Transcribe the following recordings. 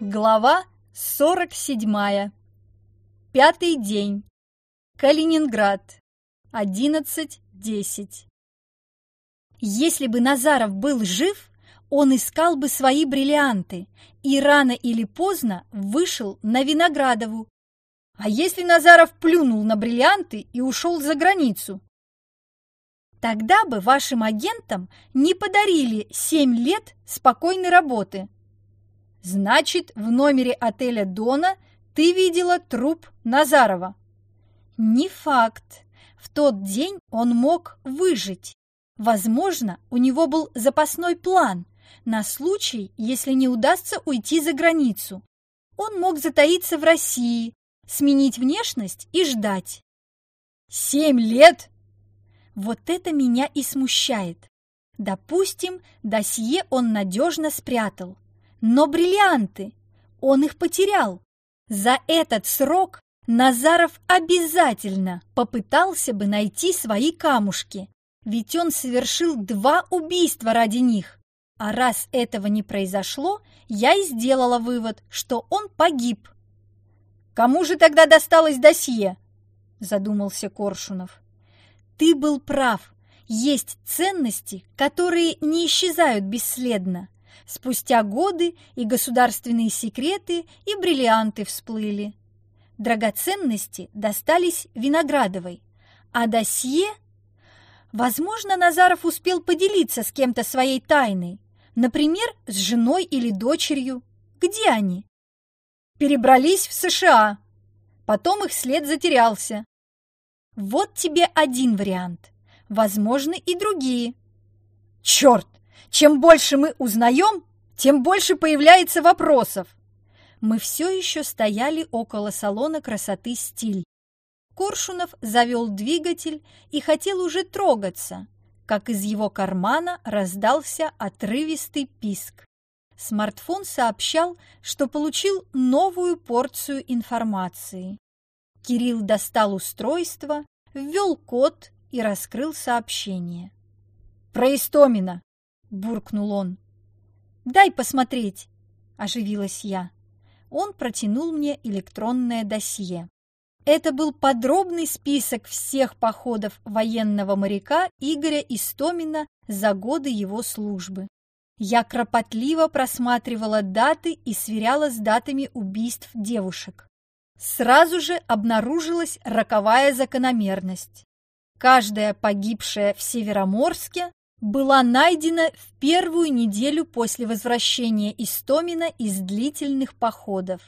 Глава 47. Пятый день. Калининград. 11.10. Если бы Назаров был жив, он искал бы свои бриллианты и рано или поздно вышел на Виноградову. А если Назаров плюнул на бриллианты и ушел за границу? Тогда бы вашим агентам не подарили 7 лет спокойной работы – Значит, в номере отеля «Дона» ты видела труп Назарова. Не факт. В тот день он мог выжить. Возможно, у него был запасной план на случай, если не удастся уйти за границу. Он мог затаиться в России, сменить внешность и ждать. Семь лет? Вот это меня и смущает. Допустим, досье он надежно спрятал. Но бриллианты! Он их потерял. За этот срок Назаров обязательно попытался бы найти свои камушки, ведь он совершил два убийства ради них. А раз этого не произошло, я и сделала вывод, что он погиб. «Кому же тогда досталось досье?» – задумался Коршунов. «Ты был прав. Есть ценности, которые не исчезают бесследно. Спустя годы и государственные секреты, и бриллианты всплыли. Драгоценности достались Виноградовой, а досье... Возможно, Назаров успел поделиться с кем-то своей тайной, например, с женой или дочерью. Где они? Перебрались в США. Потом их след затерялся. Вот тебе один вариант. Возможны и другие. Черт! Чем больше мы узнаем, тем больше появляется вопросов. Мы все еще стояли около салона красоты «Стиль». Коршунов завел двигатель и хотел уже трогаться, как из его кармана раздался отрывистый писк. Смартфон сообщал, что получил новую порцию информации. Кирилл достал устройство, ввел код и раскрыл сообщение. «Про Истомина! Буркнул он. «Дай посмотреть!» – оживилась я. Он протянул мне электронное досье. Это был подробный список всех походов военного моряка Игоря Истомина за годы его службы. Я кропотливо просматривала даты и сверяла с датами убийств девушек. Сразу же обнаружилась роковая закономерность. Каждая погибшая в Североморске была найдена в первую неделю после возвращения Истомина из длительных походов.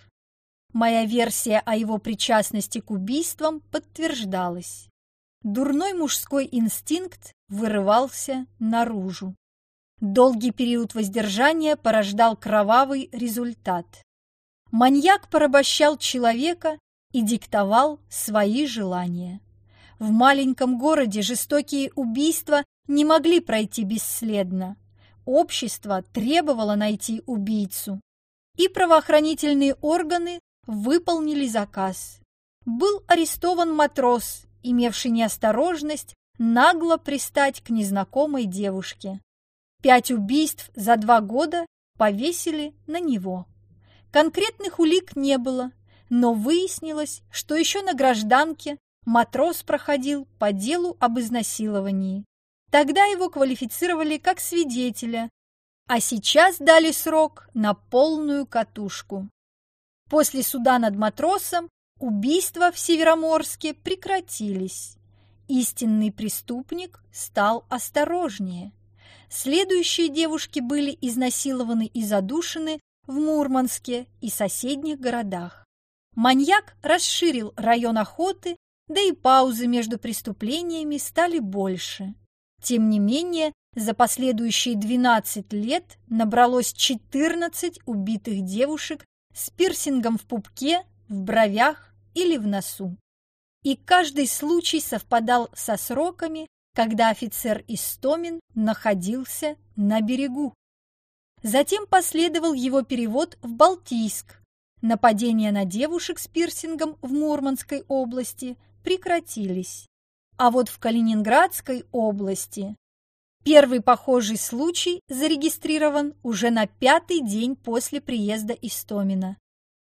Моя версия о его причастности к убийствам подтверждалась. Дурной мужской инстинкт вырывался наружу. Долгий период воздержания порождал кровавый результат. Маньяк порабощал человека и диктовал свои желания. В маленьком городе жестокие убийства не могли пройти бесследно. Общество требовало найти убийцу. И правоохранительные органы выполнили заказ. Был арестован матрос, имевший неосторожность нагло пристать к незнакомой девушке. Пять убийств за два года повесили на него. Конкретных улик не было, но выяснилось, что еще на гражданке матрос проходил по делу об изнасиловании. Тогда его квалифицировали как свидетеля, а сейчас дали срок на полную катушку. После суда над матросом убийства в Североморске прекратились. Истинный преступник стал осторожнее. Следующие девушки были изнасилованы и задушены в Мурманске и соседних городах. Маньяк расширил район охоты, да и паузы между преступлениями стали больше. Тем не менее, за последующие 12 лет набралось 14 убитых девушек с пирсингом в пупке, в бровях или в носу. И каждый случай совпадал со сроками, когда офицер Истомин находился на берегу. Затем последовал его перевод в Балтийск. Нападения на девушек с пирсингом в Мурманской области прекратились. А вот в Калининградской области Первый похожий случай зарегистрирован уже на пятый день после приезда Истомина.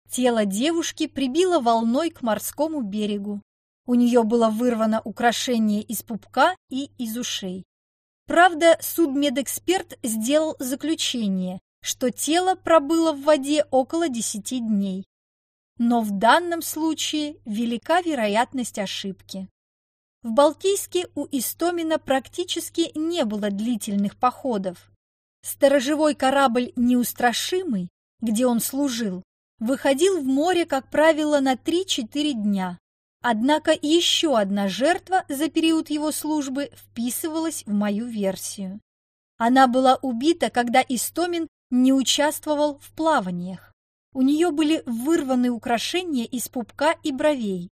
Тело девушки прибило волной к морскому берегу. У нее было вырвано украшение из пупка и из ушей. Правда, судмедэксперт сделал заключение, что тело пробыло в воде около 10 дней. Но в данном случае велика вероятность ошибки. В Балтийске у Истомина практически не было длительных походов. Сторожевой корабль «Неустрашимый», где он служил, выходил в море, как правило, на 3-4 дня. Однако еще одна жертва за период его службы вписывалась в мою версию. Она была убита, когда Истомин не участвовал в плаваниях. У нее были вырваны украшения из пупка и бровей.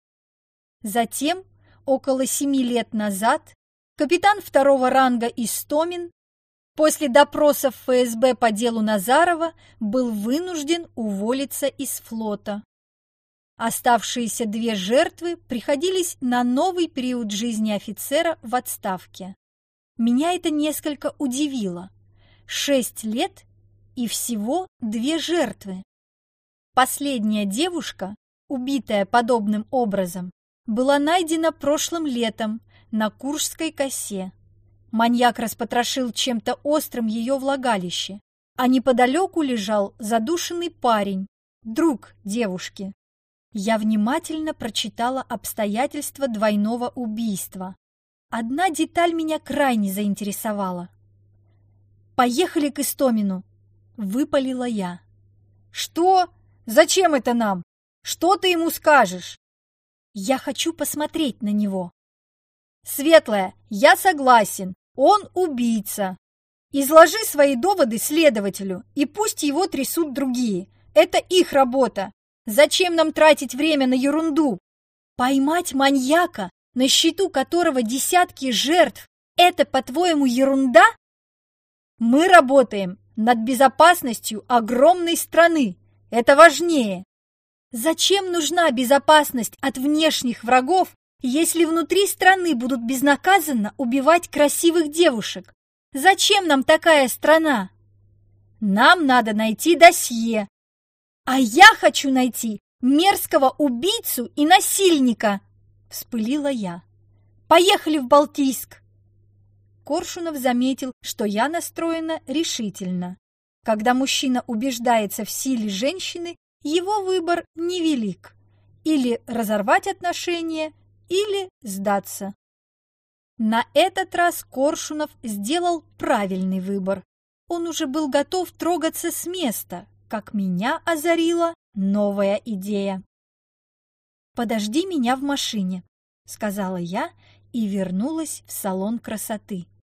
Затем около семи лет назад капитан второго ранга Истомин после допросов ФСБ по делу Назарова был вынужден уволиться из флота. Оставшиеся две жертвы приходились на новый период жизни офицера в отставке. Меня это несколько удивило. Шесть лет и всего две жертвы. Последняя девушка, убитая подобным образом, была найдена прошлым летом на Куршской косе. Маньяк распотрошил чем-то острым ее влагалище, а неподалеку лежал задушенный парень, друг девушки. Я внимательно прочитала обстоятельства двойного убийства. Одна деталь меня крайне заинтересовала. «Поехали к Истомину!» — выпалила я. «Что? Зачем это нам? Что ты ему скажешь?» Я хочу посмотреть на него. Светлая, я согласен. Он убийца. Изложи свои доводы следователю, и пусть его трясут другие. Это их работа. Зачем нам тратить время на ерунду? Поймать маньяка, на счету которого десятки жертв, это, по-твоему, ерунда? Мы работаем над безопасностью огромной страны. Это важнее. Зачем нужна безопасность от внешних врагов, если внутри страны будут безнаказанно убивать красивых девушек? Зачем нам такая страна? Нам надо найти досье. А я хочу найти мерзкого убийцу и насильника, вспылила я. Поехали в Балтийск. Коршунов заметил, что я настроена решительно. Когда мужчина убеждается в силе женщины, его выбор невелик. Или разорвать отношения, или сдаться. На этот раз Коршунов сделал правильный выбор. Он уже был готов трогаться с места, как меня озарила новая идея. «Подожди меня в машине», — сказала я и вернулась в салон красоты.